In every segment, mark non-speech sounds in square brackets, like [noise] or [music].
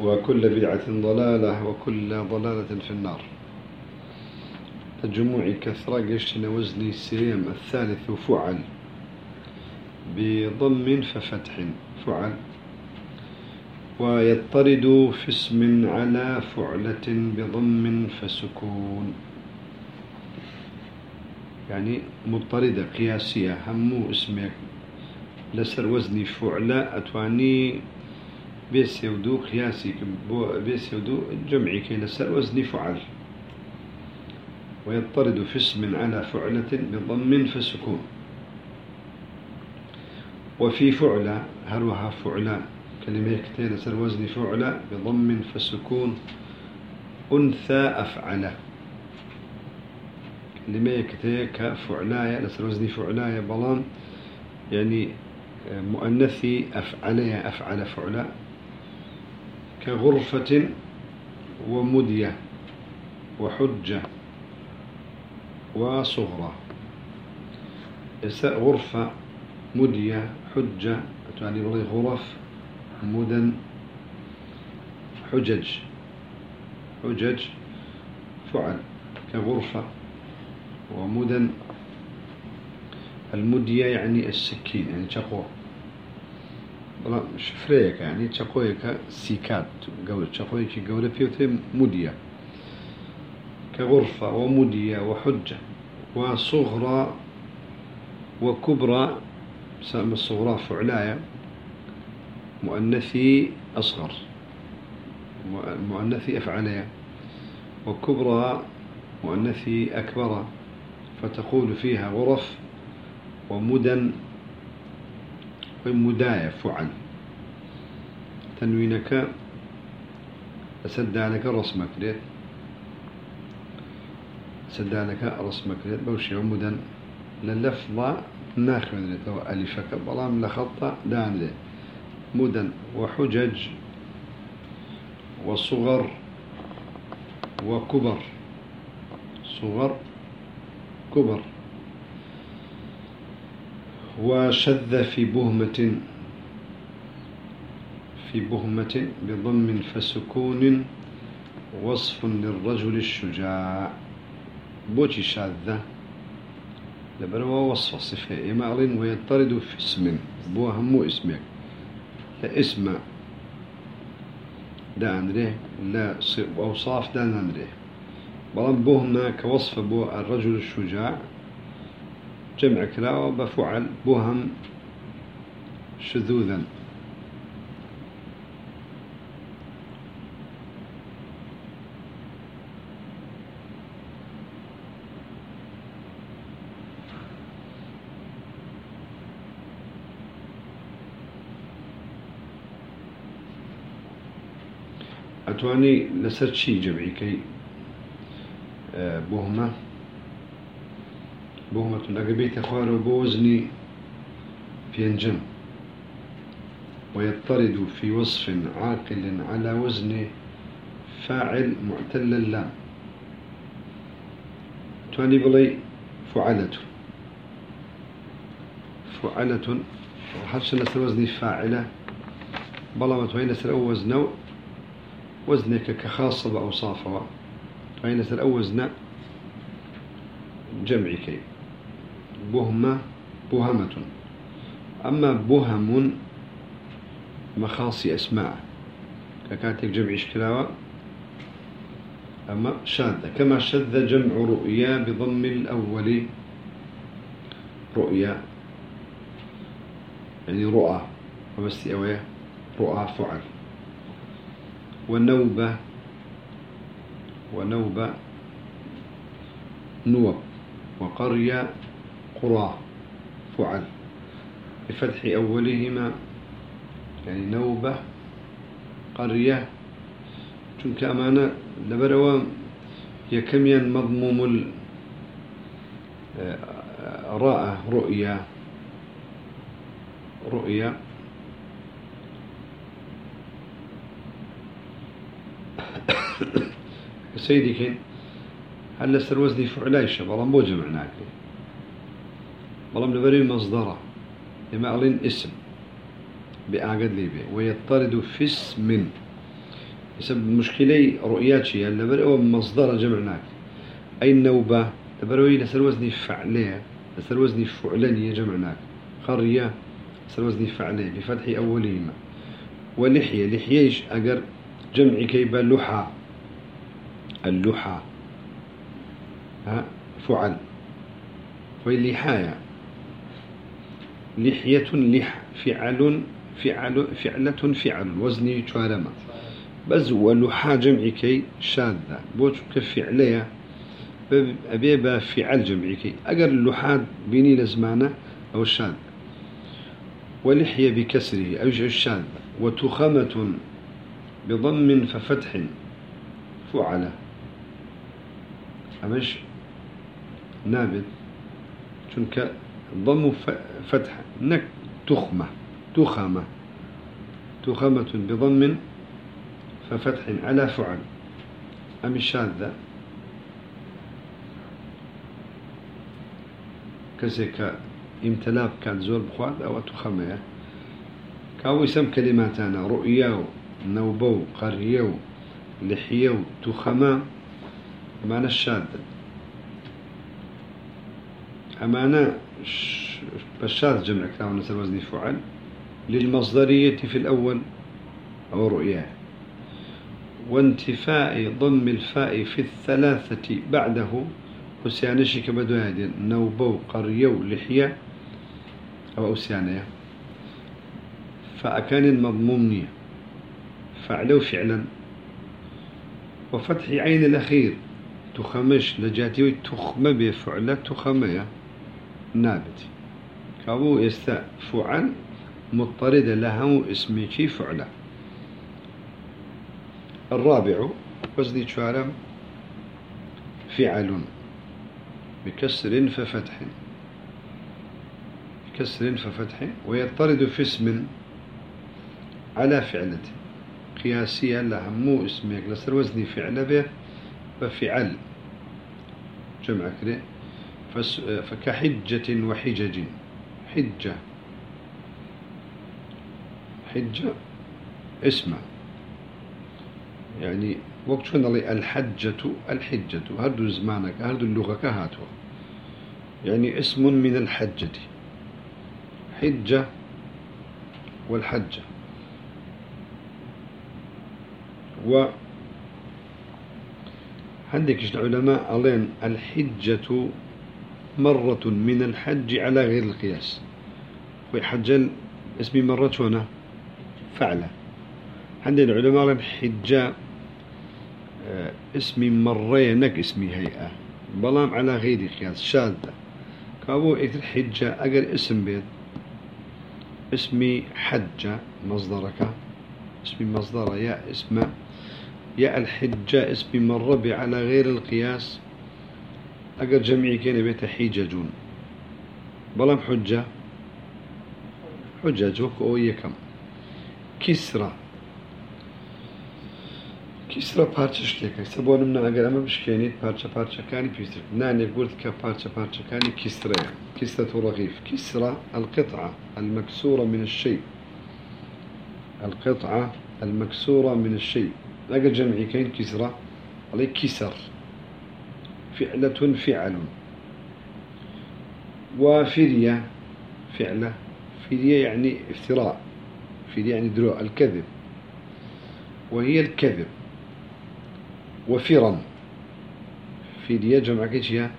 وكل بدعة ضلالة وكل ضلالة في النار. الجموع كثرة قشتنا وزني السيم الثالث فعل بضم ففتح فعل ويطرد في اسم على فعلة بضم فسكون. يعني مضطردة قياسية همو اسمك لسر وزني فعلة أتواني بيسيودو قياسي بيسيودو جمعي كي لسر وزني فعل. ويضطرد في اسم على فعلة بضم فسكون وفي فعلة هروها فعلة كلمة كتير لسر وزني فعلة بضم فسكون أنثى أفعلة. كلمة كتير كفعلاية لسر وزني فعلاية بلان. يعني مؤنثي أفعلية أفعل فعلا كغرفة ومدية وحجة وصغرى. غرفة مدية حجة يعني غرف مدن حجج. حجج فعل. كغرفة ومدن. المدية يعني السكين يعني شفريك يعني تقويك سيكات قولة تقويك قولة فيوتي مدية كغرفة ومدية وحجة وصغرى وكبرى سام الصغرى فعلاية مؤنثي أصغر مؤنثي أفعلية وكبرى مؤنثي أكبر فتقول فيها غرف ومدن ومداية فعل. تنوينك أسد لك رسمك ليت. سد لك رسمك ليت. بوشي ومدن للفظة ناخذ ليت. ألفك. بلام لخطة دان ليت. مدن. وحجج. وصغر. وكبر. صغر. كبر. وشذ في بهمة في بهمة بضم فسكون وصف للرجل الشجاع. بوتي شاذة لبروا وصف صفة إمال ويطرد في اسم. بوهم اسمك. لا اسم. دا أندريه. لا أوصاف دا أندريه. بلان بهمة كوصف بو الرجل الشجاع. جمع كلاوة بفعل بهم شذوذا. أتواني لسر شي جمعي آه، بهمة بهمة أقبيت أخوار وبوزني بينجم ويضطرد في وصف عاقل على وزن فاعل معتل اللام تواني بلي فعلة فعلة وحرش نسر وزني فاعلة بلا ما توين نسر وزن وزنك كخاصة بأوصافها توين نسر وزن جمعي كي بهمة بهمة. أما بهم مخاصي أسماء ككاتب جمع إشكلاوة. أما شاذة كما شذ جمع رؤيا بضم الأول. رؤيا يعني رؤى وبس أويه رؤى فعل. ونوبة ونوبة نوب وقرية قرى فعل. بفتح أولهما يعني نوبة قرية. چونکە ئەمانە لەبەرەوە یەکەمیان مەضموم ڕائە ڕۆئە ڕۆئە سيدي كين هل لسر وزني فعلايشة بلان بو جمعناك بلان لبري مصدرة. إما ألين اسم. بأعقد لي به. ويطرد في اسم. يسبب مشكلة رؤياتي هل لبري مصدر جمعناك أي النوبة لبروي لسر وزني فعلية. لسر وزني فعلانية جمعناك قرية لسر وزني فعلية. بفتح أولهما ولحية. لحية أقر جمع كيبا لحى اللحى ها؟ فعل. واللحاية لحية لح فعل فعل فعلة فعل وزني شوارما بس ولحى جمع كي شاذة. بوش كفعلية أبي فعل جمع كي. أجر اللحاد بيني لزمانة أو الشاذ ولحية بكسره أو الشاذ وتخمة بضم ففتح فعل. أمش؟ نابت. چونك ضم فتح نك تخمة تخمة تخمة بضم ففتح على فعل. أم الشاذة؟ كسك امتلاب كان زور بخواد أو تخمة. كاو يسم كلماتنا رؤيا نوبو قريو لحيو تخمة معنى الشاذة. أمانة بشاذ جمع كلام نسل وزن فعل للمصدرية في الأول أو رؤياه وانتفاء ضم الفاء في الثلاثة بعده. وسيانشي كبدو هذه. نوبو قريو لحية أو أوسيانية. فأكان المضمومنية فعلوا فعلا. وفتح عين الأخير. تخمش لجاتي تخمة بفعلة تخمة نابت. كابو يستا فعل مضطرد له اسمي فعلة الرابع وزني شوارم فعل بكسر ففتح. بكسر ففتح. ويضطرد في اسم على فعلة. قياسية لهمو اسمك لسر وزني فعل به ففعل. جمع كده. فكحجة وحجج. حجة. حجة اسمه. يعني وقت شو نلي الحجة الحجة. هردو زمانك هردو اللغة كهاتو. يعني اسم من الحجة. حجة والحجة. و عندك العلماء؟ ألين الحجة مرة من الحج على غير القياس. ويحجل اسمي مرة هنا. فعلة عند العلماء ألين حجة آه، اسمي مرينك اسمي هيئة. بلام على غير قياس شاذة. كابو إثر حجة أقر اسم بيت. اسمي حجة مصدرك. اسمي مصدر يا اسمه يا الحجة اسم مربي على غير القياس. أقر جمعي كان بيت حججون بلام حجة. حجج وكو يكم. كسرة كسرة بارچش كيكا. سبون من أقر أما بشكينيت بارچة بارچة كاني بيستر ناني قلت كبارچة بارچة كاني كسرة كسرة رغيف. كسرة القطعة المكسورة من الشيء. القطعة المكسورة من الشيء. لقى جمعي كين كسرة عليه كسر. فعلة فعل. وفرية فعلة. فرية يعني افتراء. فرية يعني دروع الكذب. وهي الكذب. وفرا فرية جمع كيشيا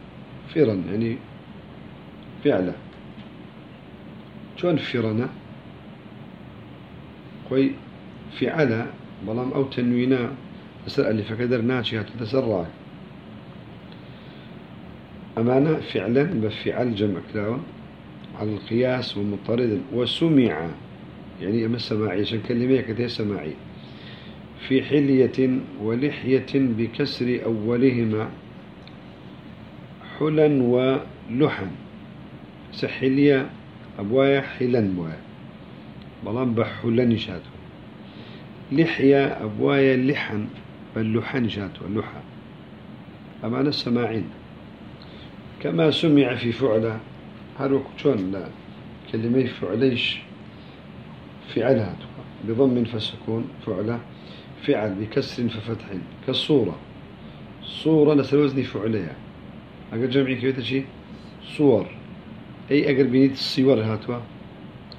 فرا يعني فعلة. شون فرنا كوي فعلة بلام أو تنوينا أسر اللي فكدر ناتشي تتسرع أمانة فعلا بفعل جمع كلاوة على القياس ومطرد وسمع. يعني أما السماعي عشان كلمة كتير سماعي في حلية ولحية بكسر أولهما حلا ولحا. سحلية أبوايا حلا بوايا. بلان بحلا شاتو. لحية أبوايا لحن بل شاتو اللحى أمان السماعين كما سمع في فعلة. شون لا. كلمة فعليش. فعلها بضم فسكون فعلة. فعل بكسر ففتح. كالصورة. صورة لسلوزني فعليها. أقل جمعي كيف شيء صور. أي أقل بنيت الصور هاتوا؟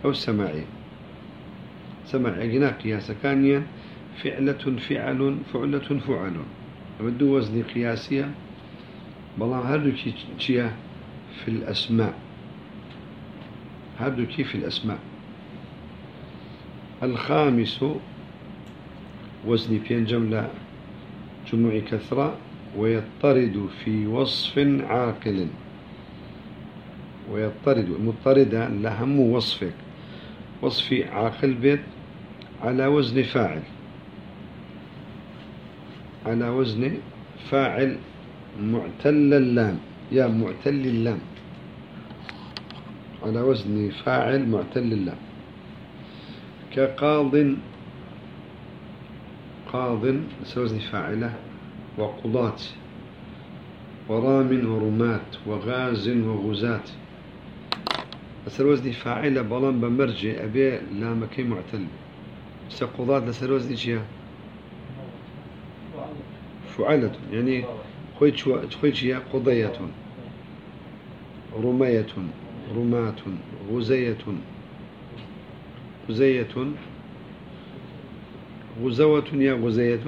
أو السماعي سماعي أقنا قياس كانيا فعلة فعل فعلة فعل. بدو وزن قياسية. هردو كي في الأسماء. هردو كي في الأسماء. الخامس وزن بين جملة جموع كثرة ويضطرد في وصف عاقل. ويضطرد مضطردا لهم وصفك. وصف عاقل بيت على وزن فاعل. على وزن فاعل معتل اللام. يا معتل اللام. على وزن فاعل معتل اللام. كقاض قاض سوزن فاعلة وقضاة ورام ورمات وغاز وغزات وزن فاعلة بلان بمرجع أبي لا مكي معتل. سقضات وزن شيا؟ فعلة. يعني خويتش يا قضية. رمية رمات غزية. غزية. غزوة يا غزية.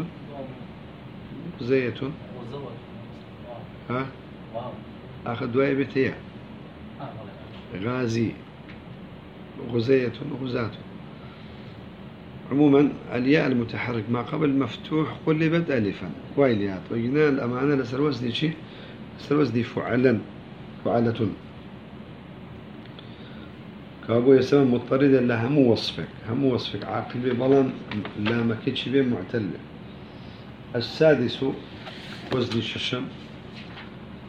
غزية. ها؟ أخذ دواء بتيا غازي. غزية غزاة. عموما الياء المتحرك ما قبل مفتوح قلبت ألفا. وايليات وجنا الأمانة لسر وزني شيء. لسر وزني فعلا فعلة. كابو يسمى مضطردا لا هم وصفك هم وصفك. عاقل ببلان لا مكتش بين معتل. السادس وزن الششم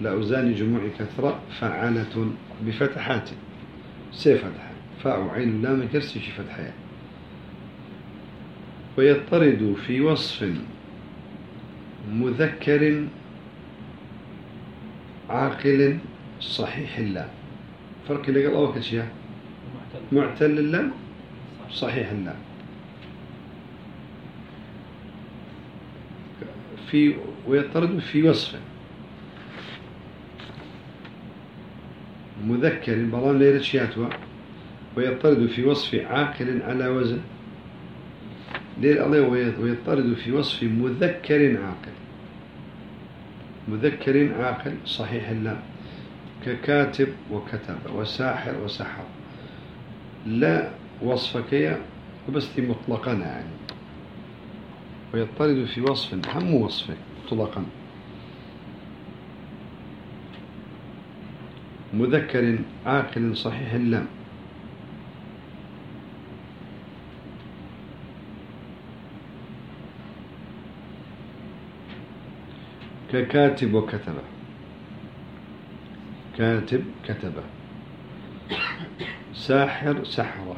لأوزان جموع كثرة فعالة بفتحات. سي فتحة. فاء عين لا مكرسي شي فتحة. ويضطرد في وصف مذكر عاقل صحيح الله فرق اللي قال أول شيء. معتل اللام صحيح اللام في ويطرد في وصف مذكر بلان ليرة شياتوا ويطرد في وصف عاقل على وزن. ليل الله ويطرد في وصف مذكر عاقل. مذكر عاقل صحيح اللام ككاتب وكتب وساحر وسحر. لا وصفك وبس مطلقا يعني. ويضطرد في وصف هم وصفك مطلقا. مذكر عاقل صحيح اللام ككاتب وكتب. كاتب كتب. ساحر سحرة.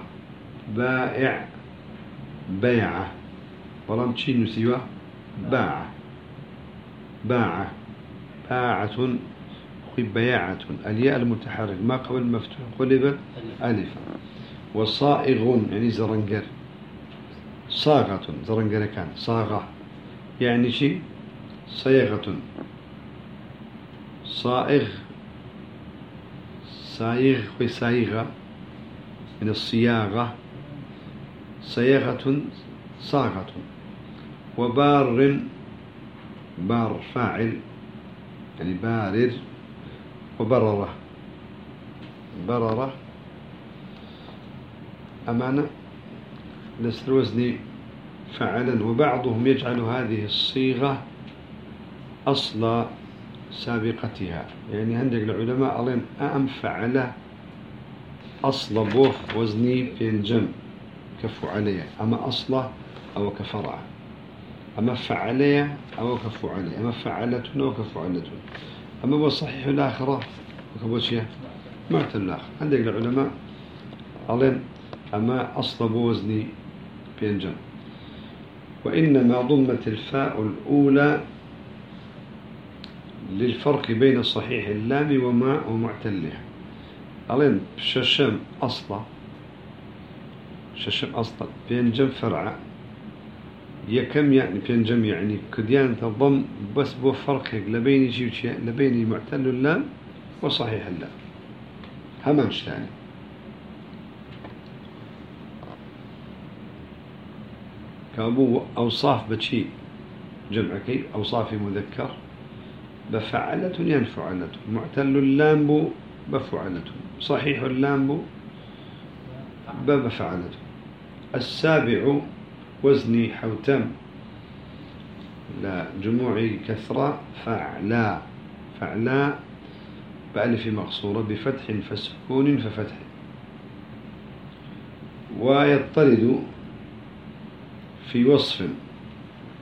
بائع بيعة. ولم تشين سوى باع باع باعة. بياعة. الياء المتحرك. ما قبل مفتوح. قلبت ألف. وصائغ. يعني زرنجر. صاغة. زرنجر كان صاغة. يعني شيء صيغة. صائغ. صايغ وصايغة من الصياغة. صياغة. صاغة. وبار. بار فاعل. يعني بارر. وبررة. بررة. أمانة. نسر وزن فعلا وبعضهم يجعل هذه الصيغة أصل سابقتها. يعني عندك العلماء ألين أم فعل أصل بوف وزني في الجم كفو عليه أما أصله أو كفرع. أما فعلية أو كفعلية أما فعلة أو كفعلة أما هو صحيح الآخرة وكبوشيا معتل الآخر عندك العلماء قالين أما أصل بوزني بينجم وإنما ضمت الفاء الأولى للفرق بين صحيح اللام وما ومعتلها. قالين ششم أصلا ششم أصلا بينجم فرع يكم يعني بينجم يعني؟ كديان تضم بس بو فرق لبين شيء لبين معتل اللام وصحيح اللام. همش ثاني كابو أوصاف بشي جمعكي أوصاف مذكر. بفعلة ينفعلة معتل اللام بفعلة صحيح اللام بفعلة السابع وزني حوتم. لا جموع كثرة. فعلا فعلا بألف مقصورة. بفتح فسكون ففتح. ويضطرد في وصف.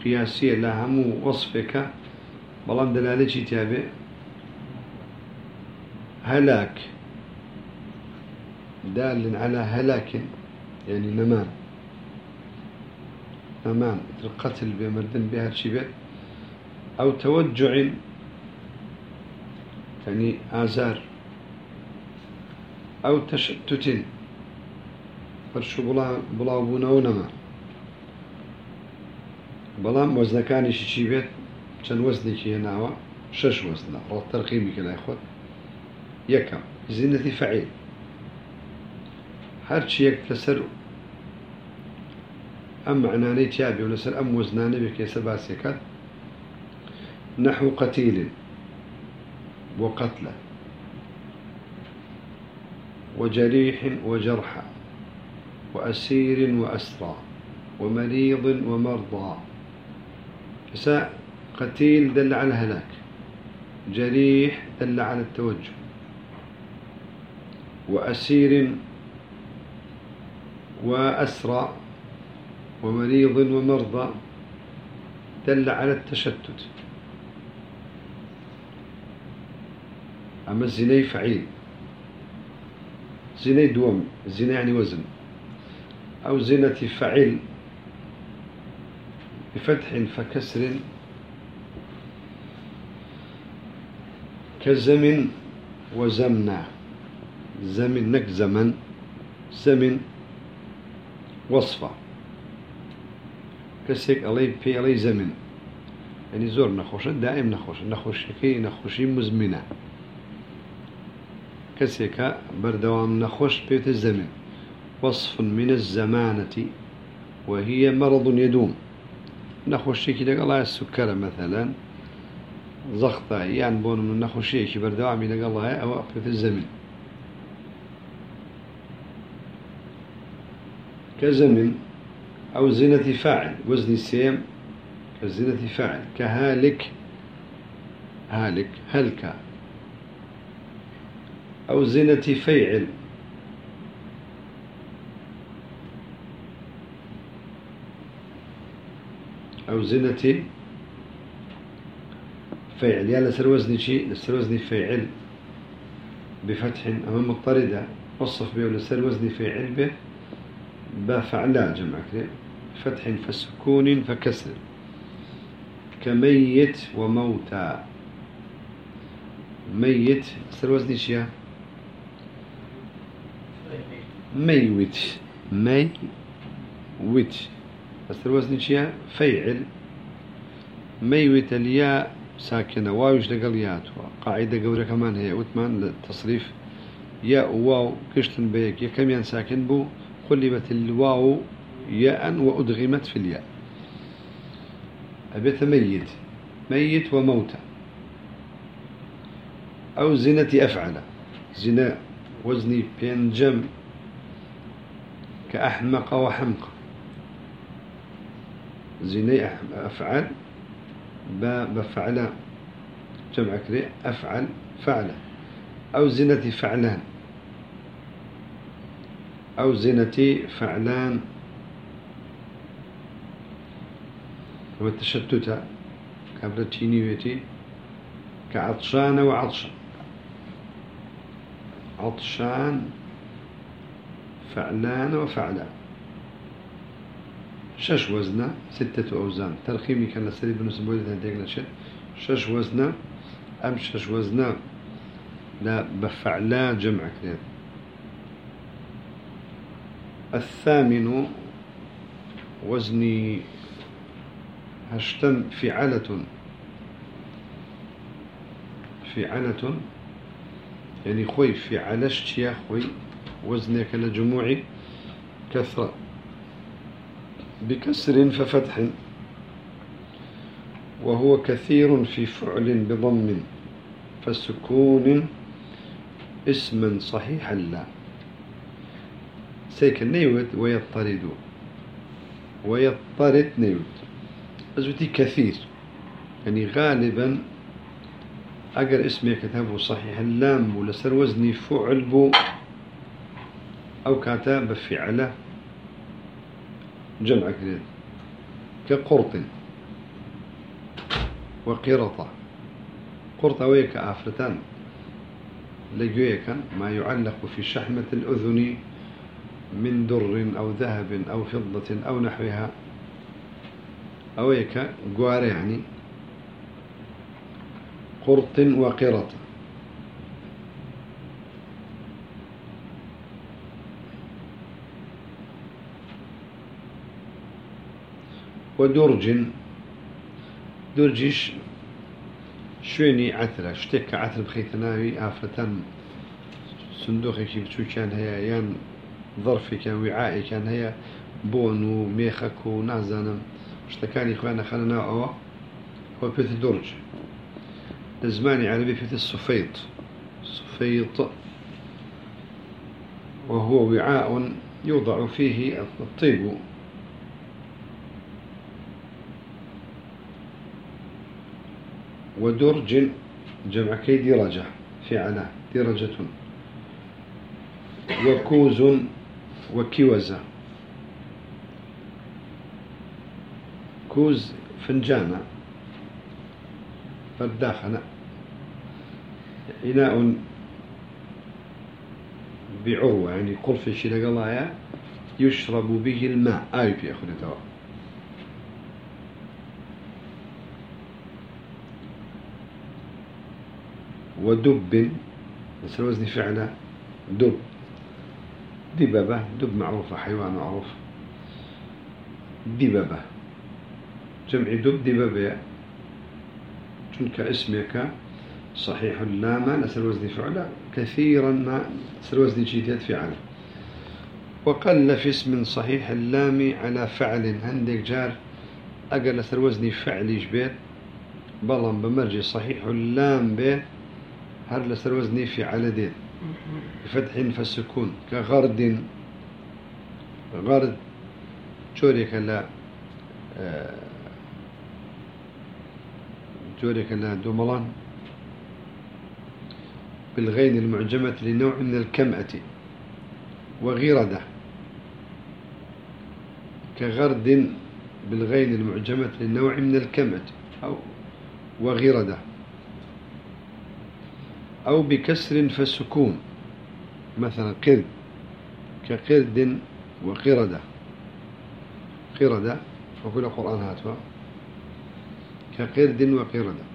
قياسي لهم وصفك. بلان دلالة تابع هلاك دال على هلاك يعني نمان نمان القتل بمردن بها الشبه أو توجع يعني آزار أو تشتت فرشو بلا بلا ونما بەڵام وەزنەکانیشی چی بێت چەند وەزنێکی هێناوە شش وەزنە ڕۆ تەرقیمی کە لای خۆت یەکەم. زینەتی فعیل هەرچی یەک لەسەر ئەم معنانەی تیابێ و لەسەر ئەم وەزنانە بێ کێسە باسێکات نحو قتيل وقتلة وجريح وجرح وأسير وأسرى ومريض ومرضى فساء قتيل دل على الهلاك جريح دل على التوجه وأسير وأسرى ومريض ومرضى دل على التشتت. أما الزني فعيل زني دوم زنا يعني وزن أو زنة فعيل بفتح فكسر كزمن وزمنا. زمن نك زمن زمن وصفة. كسيك علي في علي زمن. يعني زور نخوش دائم نخوش. نخوش كي نخوشي مزمنة. كسيك بردوام نخوش بيت الزمن. وصف من الزمانة وهي مرض يدوم. نەخۆشیێکی لەگەڵای سوکەرە مەثلەن زەختە یان بۆ من نەخۆشیەکی بەردەوامی لەگەڵایە ئەوە پێتر زەمین كزمن أو زينة فاعل وزن السيم كزينة فاعل كهالك هالك هلك. أو زينة فيعل. أو زنة فعل. يا لسر وزن شيء لسر وزن فعل بفتح أمام مضطردة وصف به لسر وزن فعل به. بفعلا جمع فتح فسكون فكسر. كميت وموتى. ميت. سر وزن شيء ميوت. ميوت. بس الوزن شيء فيعل ميوت الياء. ساكنة واوش لقل قاعدة قولة كمان هي وثمان للتصريف ياء واو كشتن بيك يا كم ساكن بو قلبت الواو ياء وأدغمت في الياء أبيت ميت ميت وموتى أو زنة أفعل زنا وزني بينجم كأحمق وحمق زيني أفعل بفعل جمع كري أفعل فعل أو زنة فعلان. أو زنة فعلان. والتشتت قبل التينيوتي كعطشان وعطشا عطشان فعلان وفعلان شش وزنة ستة أوزان. ترخيمي كان لسري بن سبويلة هديك لشد شش وزنة أم شش وزنة؟ لا بفعلا جمع كده الثامن وزني هشتم فعلة. فعلة. يعني خوي فعلشت يا خوي وزنك لجموعي كثرة. بكسر ففتح وهو كثير في فعل بضم فسكون اسما صحيحا لا. سيك نيود ويضطرد ويضطرد نيود أزوتي كثير. يعني غالبا أقر اسمي كتابه صحيح اللام ولسر وزني فعل بو أو كتاب فعله. جمع كذا كقرط وقرطة. قرطة ويك آفرتان. لجويكا ما يعلق في شحمة الأذن من در أو ذهب أو فضة أو نحوها. أويك قوار يعني قرط وقرطة. ودرج درجش شويني عثرة. شتك عثر بخيتناوي آفة صندوقي كيف شو كان هي يان ظرفي كان وعائي كان هي بون وميخك ونازانا شتكاني إخوانا خلنا أو. هو بيت درج الزماني عربي بيت الصفيط. صفيط. وهو وعاء يوضع فيه الطيب. ودرج جمع كي درجة فعلا درجة وكوز وكوزة. كوز فنجانة. فرداخنة. إناء بعروة يعني قرف شلقلايا يشرب به الماء. آي في أخذ ودب بس الوزن فعله دب دببة دب معروفة حيوان معروف. دببة جمع دب دببة تلك اسمك؟ صحيح اللام نسل وزن فعله كثيرا ما نسل وزن جيدات فعل وقل في اسم صحيح اللام على فعل عندك جار. أقل سر وزن فعل جبيت. بلن بمرجي صحيح اللام بيت. هر لسر وزني في على بفتح فالسكون كغرد غرد جوريك لا آه، جوريك لا دملان بالغين المعجمة لنوع من الكمأة وغردة كغرد بالغين المعجمة لنوع من الكمأة أو وغردة أو بكسر فسكون مثلا قرد كقرد وقردة. قردة وكل القرآن هاتوا كقرد وقردة.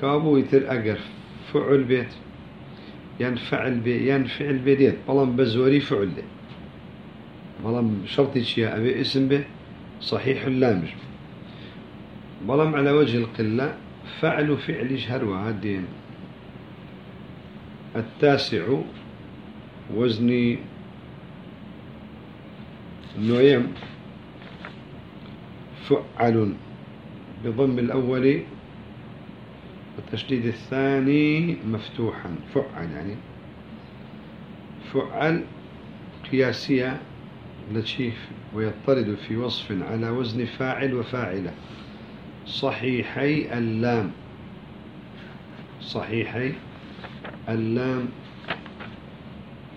كابو يتر أقر فعل بيت ينفعل بي ينفعل بيت بلان بزوري فعل دي. بلان شرطي شيء أبي اسم به صحيح اللامج. بلان على وجه القلة فعل فعل هروى الدين التاسع وزني نويم. فعل بضم الأول وتشديد الثاني مفتوحا. فعل يعني. فعل قياسية لتشيف ويضطرد في وصف على وزن فاعل وفاعلة. صحيحي اللام. صحيحي اللام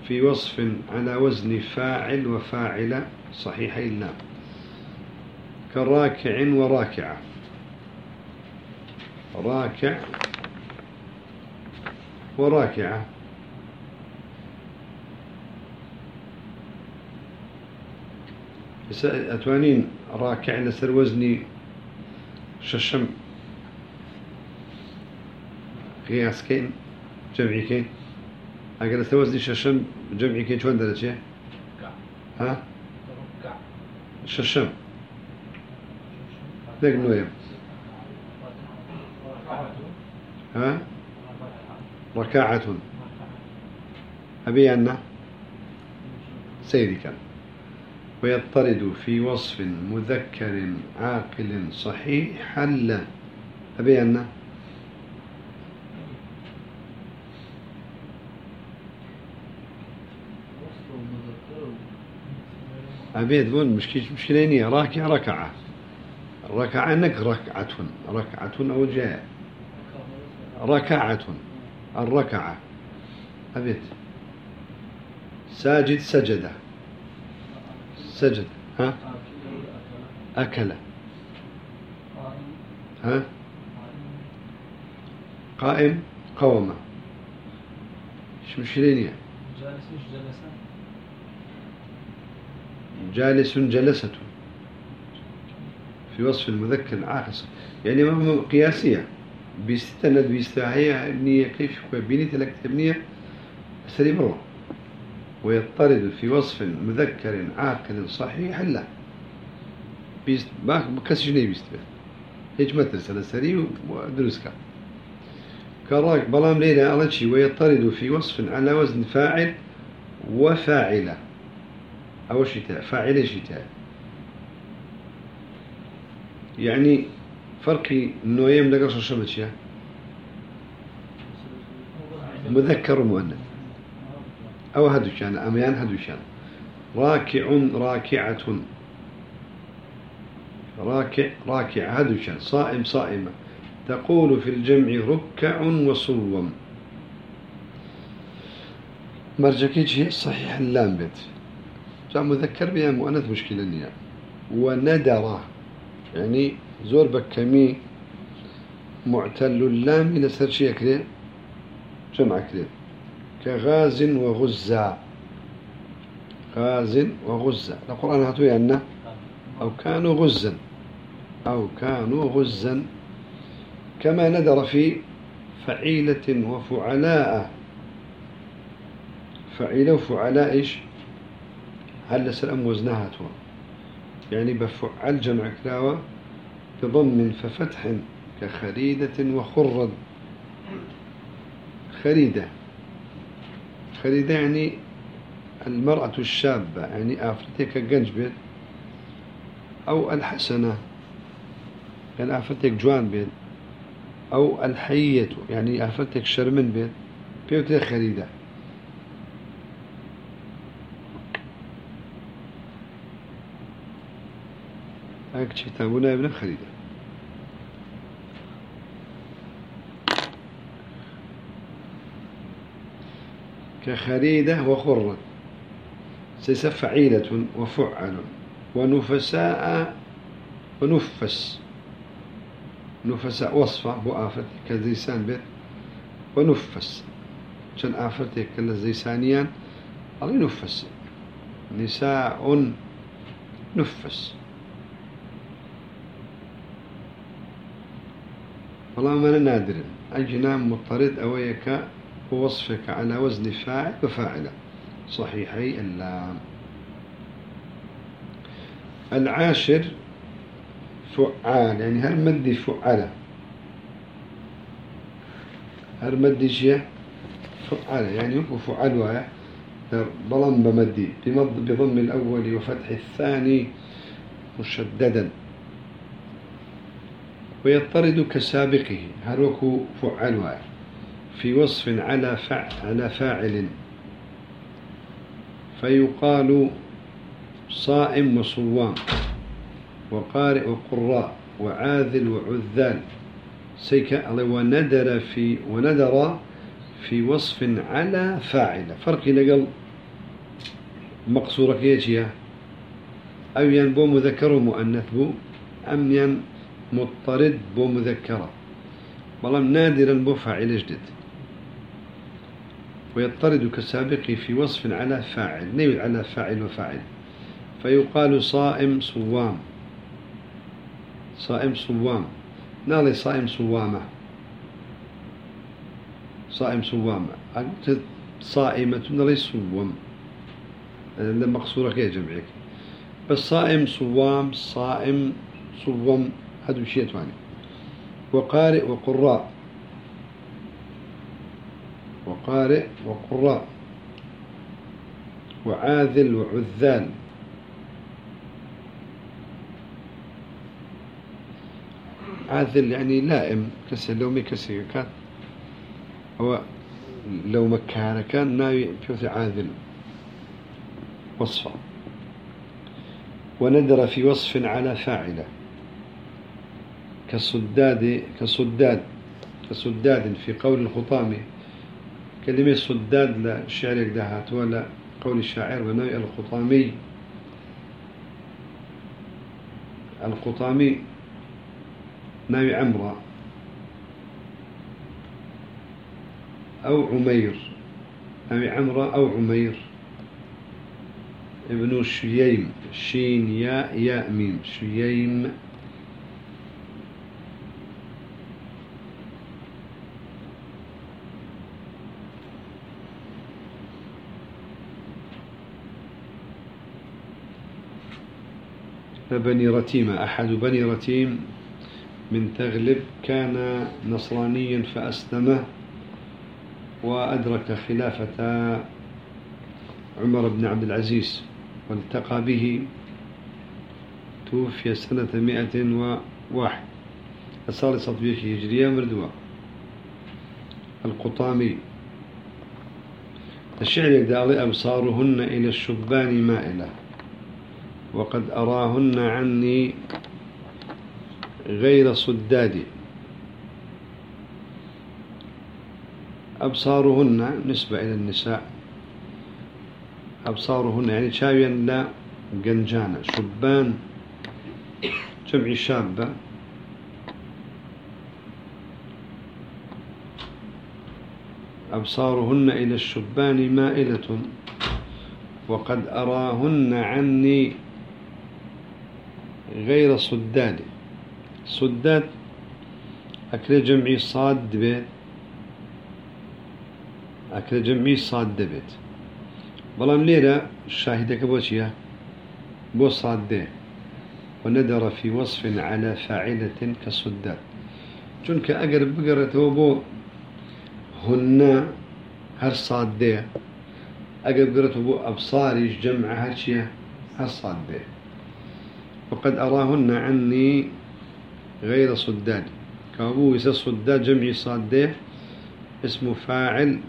في وصف على وزن فاعل وفاعل صحيحي اللام. كراكع وراكعة. راكع وراكعة. أتوانين؟ راكع لسر وزني ششم. قياس كين جمعي كين أقل لسر وزني ششم جمعي كين شوان درجة ها؟ ششم. ذاك نويم ها؟ ركاعة أبي أن سيدي كان ويضطرد في وصف مذكر عاقل صحيح حل. أبي أن أبيت بون مشكلة مشكلة راكع ركعة. ركعة نك ركعة ركعة أو جاء. ركعة الركعة. أبيت ساجد سجد سجد ها؟ أكل. ها؟ قائم قوم. شو مشكلين جالس جلسة. في وصف المذكر العاقص يعني ما قياسية. بيستند بيستعية ابنية كيف بيني تلك ابنية سري مرة ويضطرد في وصف مذكر عاقل صحيح لا. بيست ما بكس جنيه بيستفاد هيج مثل سري ودرسك كراك بلام ليلة شيء ويضطرد في وصف على وزن فاعل وفاعلة. أو شتاء فاعلة شتاء يعني فرقي نويم لقرش الشمس مذكر ومؤنث. أو هدوشان أميان هدوشان. راكع راكعة. راكع راكع هدوشان صائم صائمة. تقول في الجمع ركع وصوم. مرجكيش صحيح اللام بيت. جاء مذكر بها مؤنث مشكلة نيا وندر يعني زور بكمي معتل اللام إلى سرشي أكري جمع أكري كغاز وغزة. غاز وغزة. القرآن هاتوي عنا أو كانوا غزا. أو كانوا غزا. كما ندر في فعيلة وفعلاء. فعيلة وفعلاء إيش؟ هل سلام وزنها تو يعني بفعل جمع كلاوة بضم ففتح كخريدة وخرد. خريدة. خريدة يعني المرأة الشابة يعني آفتك جنج بيت أو الحسنة يعني آفتك جوان بيت أو الحية يعني آفتك شرمن بيت بيوت خريدة. هيك كتابنا ابن خريدة. كخريدة وخرة. سيس فعيلة وفعل ونفساء ونفس. نفساء وصفة بؤافة كزيسان بيت. ونفس. عشان آفتك كالزيسانيان. الله نفس نساء نفس. والله ما نادر أجنا مضطرد أويك ووصفك على وزن فاعل وفاعلة صحيحي اللام العاشر فعال يعني هل مدي فعالة هل مدي شيء؟ فعالة يعني هو واحد ظلم بمدي بضم الأول وفتح الثاني مشددا. ويضطرد كسابقه هروك فعل في وصف على على فاعل. فيقال صائم وصوام وقارئ وقراء وعاذل وعذال سيك وندر في وندر في وصف على فاعل. فرق لقل مقصورة كيتيا أو ينبو مذكر ومؤنث بو أمنيا مضطرد بو مذكرة بلام نادرا بو فاعل جدد ويضطرد كسابقه في وصف على فاعل نيل على فاعل وفاعل. فيقال صائم صوام. صائم صوام. نالي صائم صوامة. صائم صوامة صائمة نالي صوام هذا مقصورة كي جمعك بس صائم صوام صائم صوام هذا شيء ثاني. وقارئ وقراء. وقارئ وقراء وعاذل وعذال عاذل يعني لائم كسر لو مي كسر كان هو لو مكان كان ناوي في عاذل وصفه وندر في وصف على فاعله. كصداد كصداد كصداد في قول الخطامي. كلمة صداد لا شعر يقدهات ولا قول الشاعر ونوع الخطامي الخطامي نوع عمرة أو عمير. نوع عمرة أو عمير. ابن شييم. شين ياء ياء ميم. شييم بني رتيمة. أحد بني رتيم من تغلب كان نصرانيا فأسلم وأدرك خلافة عمر بن عبد العزيز والتقى به. توفي سنة مئة وواحد. أصال صدبيك هجرية مردوى القطامي. الشعر يدعي أبصارهن إلى الشبان مائلة. وقد أراهن عني غير صداد أبصارهن نسبة إلى النساء. أبصارهن يعني شاويا لا قنجانة شبان جمع شابة. أبصارهن إلى الشبان مائلة. وقد أراهن عني غير صداد صداد أكل جمعي صاد بيت. أكل جمعي صاد بيت. بلام ليرة شاهدك بوشيا بو صاد وندر في وصف على فاعلة كصداد چونك أقرب بقرته بو هن هر صاد أقرب بقرته بو أبصاري جمع هرشيا هر صاد وقد أراهن عني غير صداد. كابو يسا صداد جمعي صادة. اسم فاعل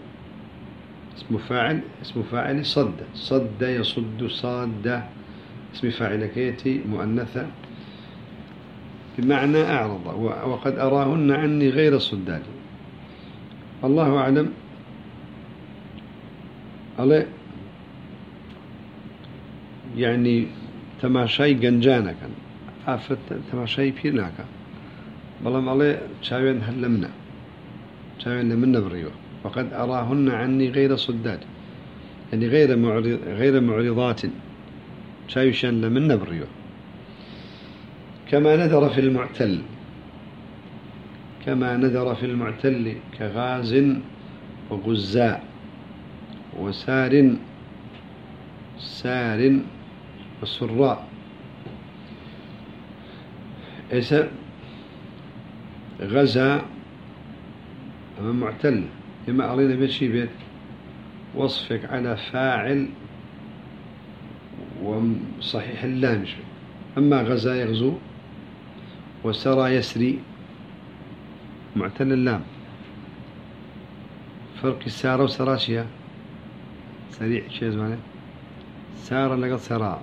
اسم فاعل اسم فاعل صد. صد يصد صاد. اسم فاعل كيتي مؤنثة. بمعنى أعرض. وقد أراهن عني غير صداد. الله أعلم. على يعني تەماشای گەنجانەکەن ئافرەت تەماشای پیر ناکە بەڵام ئەڵێ چاوێن هەر لە منە چاوێن لە من نەبڕیوە وقد أراهن عني غير صداد. يعني غير معرض غير معرضات. شايشان لمن نبريو كما نذر في المعتل. كما نذر في المعتل كغاز وغزاء وسار سار والسراء إذا غزا معتل. إما أريد بشي بيت؟ وصفك على فاعل وصحيح اللام أما غزا يغزو وسرى يسري معتل اللام. فرق السارة وسراشيا سريع شيء زمانه سارة لقد سرى.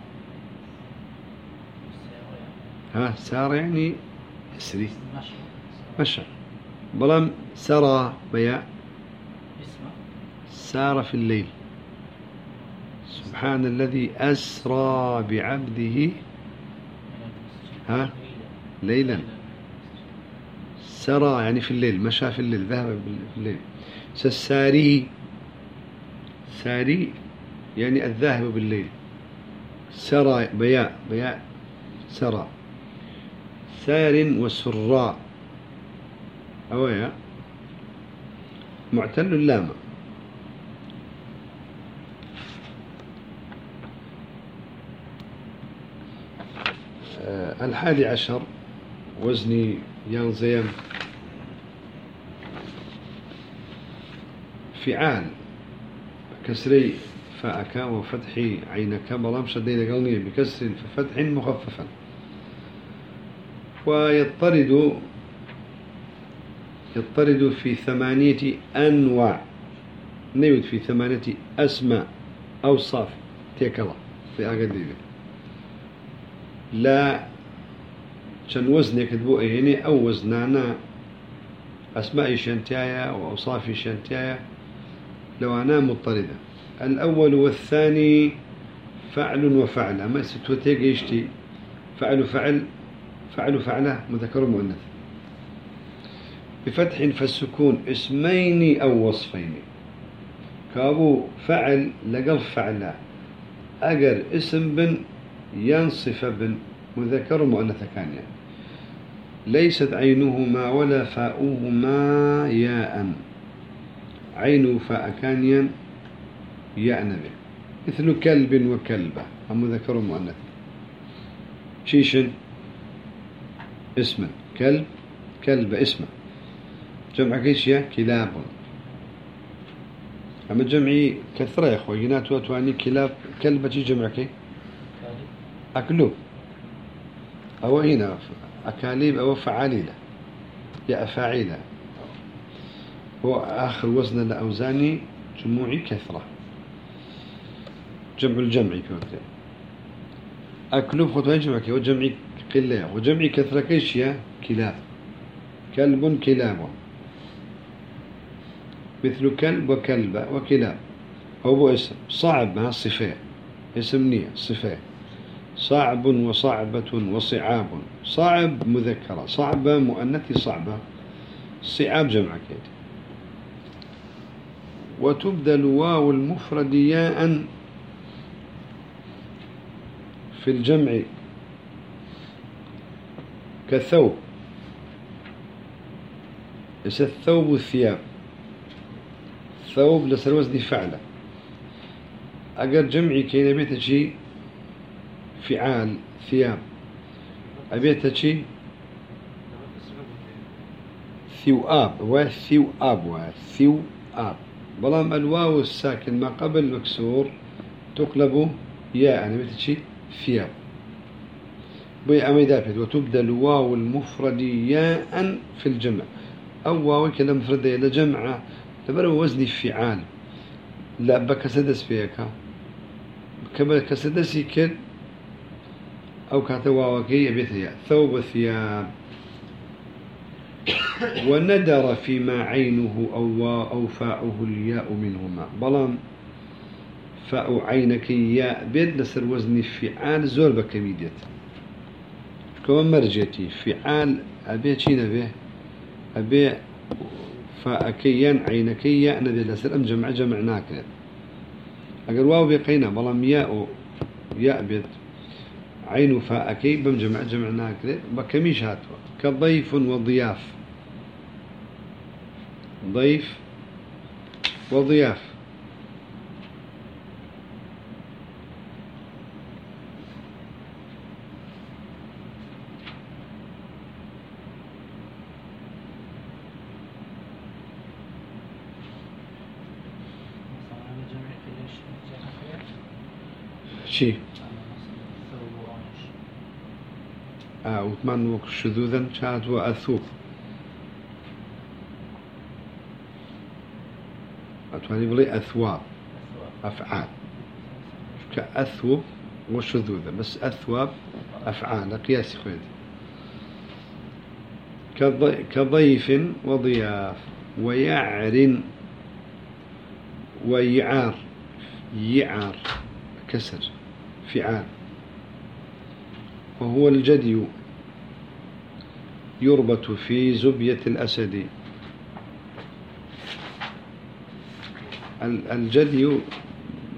ها سار يعني يسري مشى بلام سرى بيا سار في الليل. سبحان الذي أسرى بعبده. ها؟ ليلا. سرى يعني في الليل مشى في الليل ذهب في الليل. سساري. ساري يعني الذاهب بالليل. سرى بياء بياء سرى سار وسراء. أويا معتل اللام آه، الحادي عشر وزني ينزيم فعال كسري فأك وفتح عينك بلام شديد قلني بكسر ففتح مخففا. ويضطرد يضطرد في ثمانية أنواع. نيود في ثمانية أسماء أوصاف تيكلا في أقديمه لا شن وزنك تبو يعني أو وزنانا. أسماء شنتايا وأوصاف شنتايا. لو أنا مضطردة الأول والثاني فعل وفعل. أما ستوتيك يشتي فعل فعل فعل فعله مذكر مؤنث. بفتح فالسكون اسمين أو وصفين. كابو فعل لقل فعلا أجر اسم بن ينصف بن مذكر مؤنث كان يعني. ليست عينهما ولا فاؤهما ياء. عين فاء كانيا ياء نبي. مثل كلب وكلبة مذكر مؤنث. شيشن. اسما كلب. كلب اسما جمع كيش يا كلاب. أما جمعي كثرة يا أخوي. جنات وتواني كلاب كلبة جمع كي أو هنا. أكاليب أو فعاليلة. يا أفاعيلة. هو آخر وزن الأوزاني جموعي كثرة. جمع الجمع كوكتين أكلوب خطوين جمع كي وجمعي قلة وجمعي كثرة كيش يا كلاب. كلب كلاب. مثل كلب وكلبة وكلاب. هو اسم صعب مع الصفة اسم نية صفة. صعب وصعبة وصعاب. صعب مذكرة صعبة مؤنث صعبة صعاب جمع كده وتبدل واو المفرد ياء في الجمع كثوب ليس الثوب الثياب ثوب لسر وزن فعلة. أقر جمعي كي نبيت شيء فعال ثياب. أبيت شيء ثواب وثواب وثواب بلام الواو الساكن ما قبل مكسور تقلب يا يعني بيت شيء ثياب بي أمي دافد وتبدل واو المفرد ياء في الجمع. أو واو كلا مفردة لجمع لبرو وزن فعال. لا بكسدس فيك. كما كسدسي كل أو كاتواوكي بثيا ثوب الثياب [coughs] وندر فيما عينه أو أو فاؤه الياء منهما. بلام. فاء عينك ياء بيد لسر وزن فعال زور بكميديت كما مرجتي فعال أبي شي نبي أبي فأكيا عينكي ياء نبي لسر أم جمع جمع ناكل أقول واو بقينا بلام ياء ياء بيد عين فاءكي بمجمع جمعناها كده بكميش هاتوا كضيف وضياف. ضيف وضياف. شيء آه وثمان وك شذوذا شاد وأثوب أتواني بلي أثواب أفعال كأثوب وشذوذا بس أثواب أفعال قياس خويد كضيف وضياف ويعر ويعار يعار كسر فعال. وهو الجدي يربط في زبية الأسد. الجدي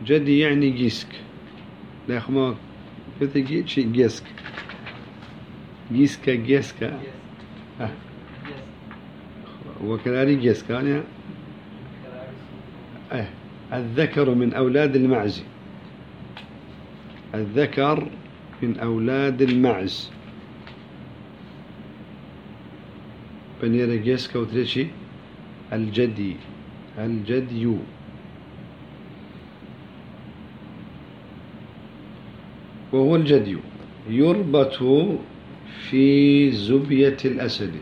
جدي يعني جيسك. لا يخما كنت شيء جيسك. جيسكا جيسكا. آه. وكذلك جيسكا يعني؟ آه. الذكر من أولاد المعز. الذكر من أولاد المعز. بنيرا جيسكا وتريشي الجدي. الجدي. وهو الجدي. يربط في زبية الأسد.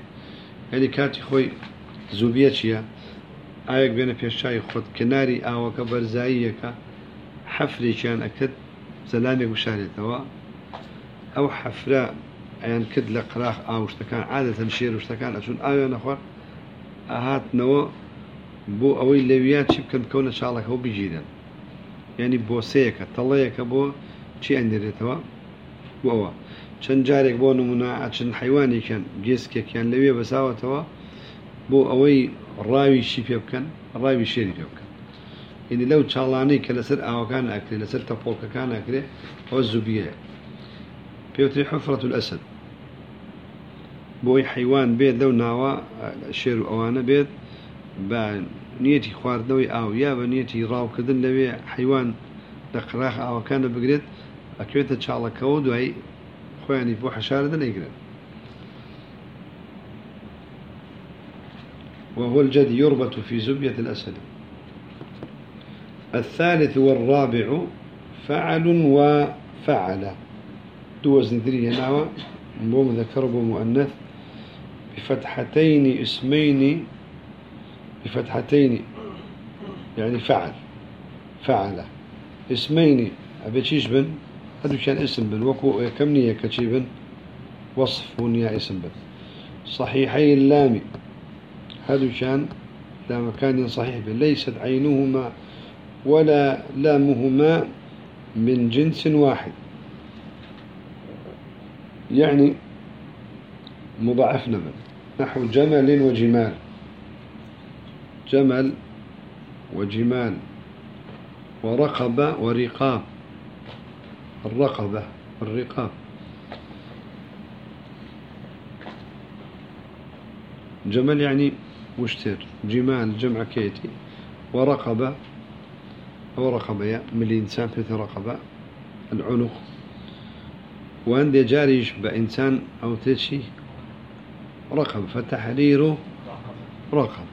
يعني كاتي خوي زبية شيا؟ آيك بين الشاي خود كناري آوك برزايك حفري كان أكد زەلامێک وشارێتەوە ئەو حەفرە ئەیان کرد لە قراخ ئاوشتەکان عادەتەن شێر شتەکان ئەچون ئاویان نەخۆر ئاهاتنەوە بۆ ئەوەی لەویات چی بکەن کەونە چاڵەکەەوە بگیرن ینی بۆسەیەەکە تەڵەیەەکە بۆ چی ئەندێتەوە بۆەوە چەند جارێک بۆ نمونە ئاچەند حیوانێکیان گێسکێکیان لەوێ بەساوتەوە بۆ ئەوەی ڕاوی شی پێ بکەن ڕاوی شێری پێ بکەن. یعنی لەو چاڵانەی کە لەسەر ئاوەکان ئەکرێت لەسەر تەپۆڵکەکان ئەکرێت ئەوە زوبیە پێوتری حفرەت الأسد بۆی حیوان بێت لەو ناوە شێر و ئەوانە بێت بە نیەتی خواردنەوەی ئاو یا بە نیەتی ڕاوکردن لەوێ حیوان لە قراخ ئاوەکانە بگرێت ئەکوێتە چاڵەکەوە دوای خۆیانی بۆ حەشارە نەیگرن وهو الجد يربط في زبية الأسد. الثالث والرابع فعل وفعل. دوز ندري هنا بو مذكر بو مؤنث. بفتحتين اسمين بفتحتين يعني فعل فعل. اسمين أبيتشيش بن؟ هذا كان اسم بن. وكو كم نية كتشي بن؟ وصف ونيا اسم بن. صحيحي اللام. هذا كان لا مكان صحيح بن. ليست عينهما ولا لامهما من جنس واحد. يعني مضاعفنا من نحو جمل وجمال. جمل وجمال. ورقبة ورقاب. الرقبة الرقاب جمل يعني مشتر. جمال جمع كيتي. ورقبة أو رقبة من الإنسان في رقبة العنق. وعند جاري بإنسان أو تشي رقبة فتحريره رقبة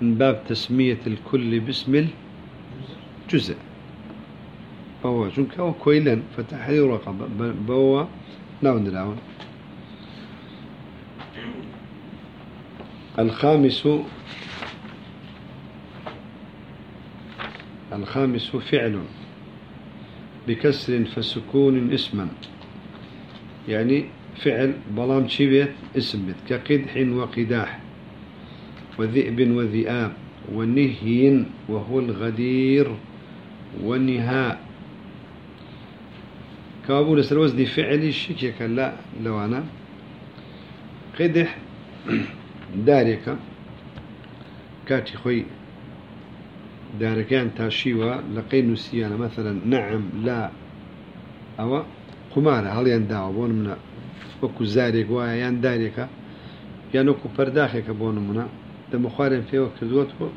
من باب تسمية الكل باسم جزء فهو شنك هو كويلا فتحرير رقبة بوا ناون دلاون الخامس الخامس فعل بكسر فسكون اسما. يعني فعل بلام شبيت اسم بيت. كقدح وقداح وذئب وذئاب ونهي وهو الغدير. والنهاء كابول لسر وزني فعلي شكيك لا لو أنا قدح [coughs] دارك كاتي خوي داركان تاشيوا لقين نسيانا. مثلا نعم لا. أو قمارة هل ينداو بون منا؟ وكو زارك وايا يان دارك يان وكو پرداخك بون منا. دمخوارن فيه وكردوتو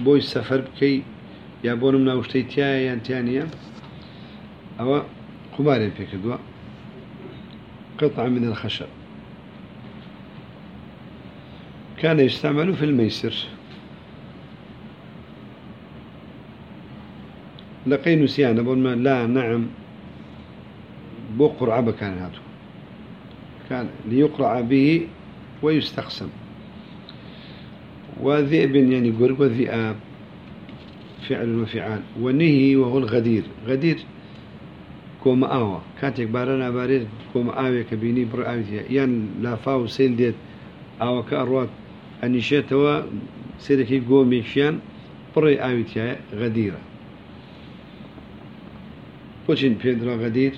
بوي سفر بكي. یا بۆ نم ناوشتەی تایە یان تیانە ئەوە قمارێن پێکردووە قطع من الخشب. كان يستعمل في الميسر. لقي نسيان بقول ما لا نعم بو قرعة كان هاتو. كان ليقرع به ويستقسم وذئب يعني قرب وذئاب فعل وفعال. ونهي وهو الغدير. غدير كوم آوا. كاتك بارنا بارير كوم آوي كبيني بر آوي يان لا فاو سيل ديت آوا كأروات. أنيشتوا سيدكي قومي شيان بر آوي غديرة. بوشين بيدرا غدير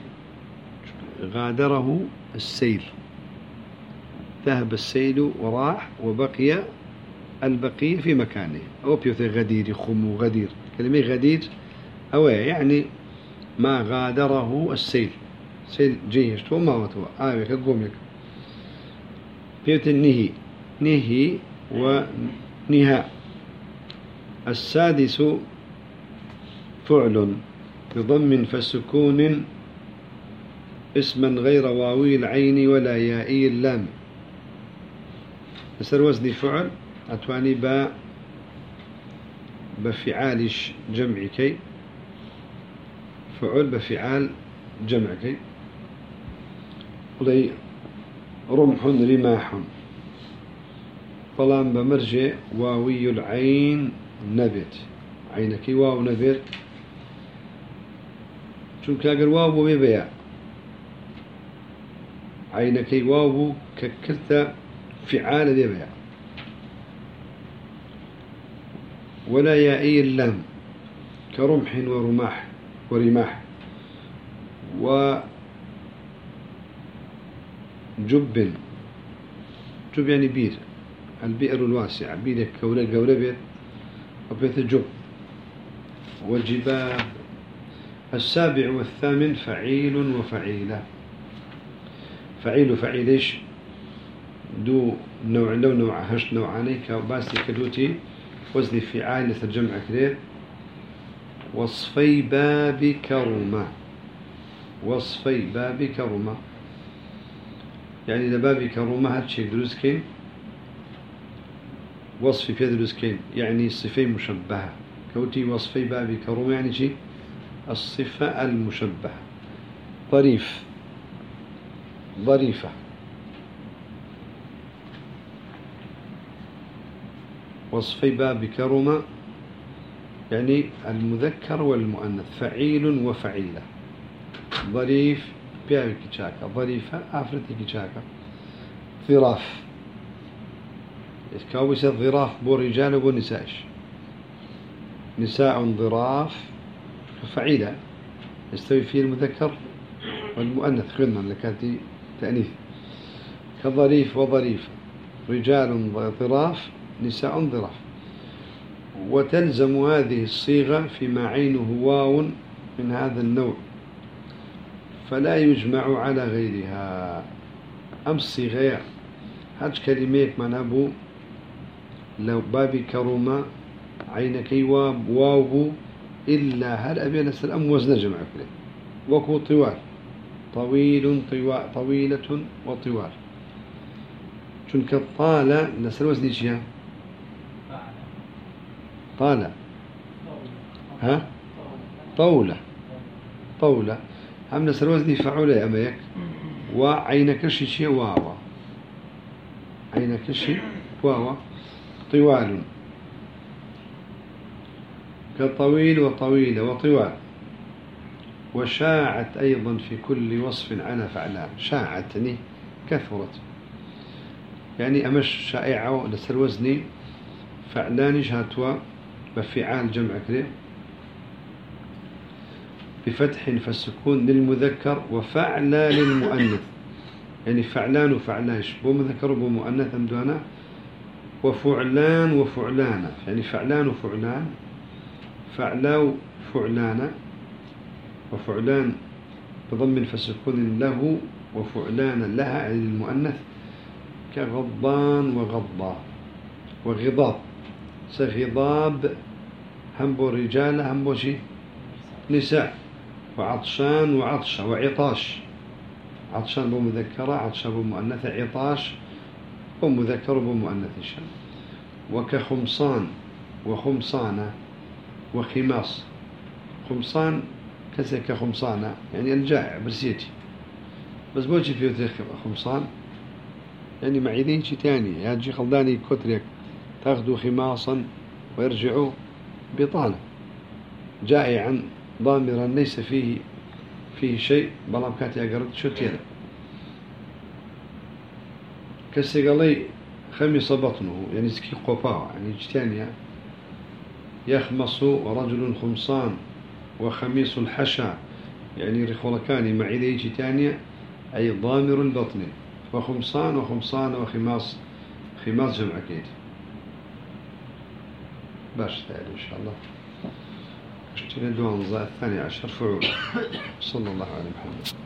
غادره السيل. ذهب السيل وراح وبقي البقية في مكانه. أو بيوثي غدير خمو غدير. كلمة غدير أو يعني ما غادره السيل. سيل جيش تو ما وتو آوي كقومك بيوت النهي. نهي ونهاء السادس فعل. بضم فسكون اسما غير واوي العين ولا يائي اللام. بسر وزن فعل أتواني با بفعالش جمع كي. فعل بفعال جمع كي. ولي رمح رماح. طلام بمرجع واوي العين نبت. عينك واو نبت. شو كاقر واو بيبيع عينك واو ككلت فعال بيبيع ولا يائي اللام كرمح ورماح ورماح. وجب جب يعني بير. البئر الواسع. بير كولة قولة بير وبيت جب. والجباب السابع والثامن فعيل وفعيلة. فعيل وفعيلش دو نوع لو نوع هشت نوعاني كباسي كدوتي وزن فعال لترجمع كرير وصفي باب كرمة وصفي باب كرمة يعني إذا باب كرمة هاد شيء دروس كين؟ وصفي في دروس كين يعني صفي مشبهة. كوتي وصفي باب كرمة يعني شيء الصفة المشبهة. ظريف. ظريفة. وصفي باب كرمة يعني المذكر والمؤنث. فعيل وفعيلة. ظريف بيابي كيشاكا ظريفة آفرتي كيشاكا ظراف. كاوبس الظراف بو رجال وبو نساء ظراف. فعيلة يستوي فيه المذكر والمؤنث خدمة لكاتي تأنيث. كظريف وظريف رجال ظراف نساء ظراف. وتلزم هذه الصيغة فيما عينه واو من هذا النوع فلا يجمع على غيرها. أم الصيغة هاج كلمات من أبو لو بابي كرما عينكي واب واو إلا هل أبي نسل أم وزن جمع كله وكو طوال. طويل طوال طويلة وطوال. شنك طال نسل وزن شيئا طالع ها؟ طولة طولة هم نسر وزني فعولة أميك وعينك شي واوا. عينك شي؟ واوا. طوال. كطويل وطويلة وطوال. وشاعت أيضا في كل وصف على فعلان شاعت يعني كثرت. يعني أمش شائعة لسر وزني. فعلان شاتوا بفعال جمع كده بفتح فالسكون للمذكر وفعل للمؤنث. يعني فعلان وفعلاش بو مذكر وبو مؤنث أمدوانا وفعلان وفعلان يعني فعلان وفعلان. فعلا فعلان وفعلان بضم فسكون له وفعلان لها يعني المؤنث كغضبان وغضبا وغضاب. سغضاب هم رجال هم بو شي؟ نساء. وعطشان وعطشة وعطاش. عطشان بو مذكرة عطشان بو مؤنثة عطاش بو مذكر بو مؤنث شان وكخمصان وخمصانة. وخماص. خمصان كسر كخمصانة يعني الجائع برسيتي بس بوجي فيه خمصان. يعني معيدين شي تاني. يعني جي خلداني كترك تاخذوا خماصا ويرجعوا بطانة. جائعا ضامرا ليس فيه فيه شيء. بلام كاتي أقرد شو تيلا كسيقالي خمس بطنه. يعني سكي قفاء يعني اجتانيا يخمص رجل خمصان وخميس الحشا. يعني رخولكاني معيدي اجتانيا أي ضامر البطن. وخمصان وخمصان وخماص خماص جمع أكيد باش تعالي إن شاء الله. اشتري دوان الثاني عشر فعول. صلى الله عليه وسلم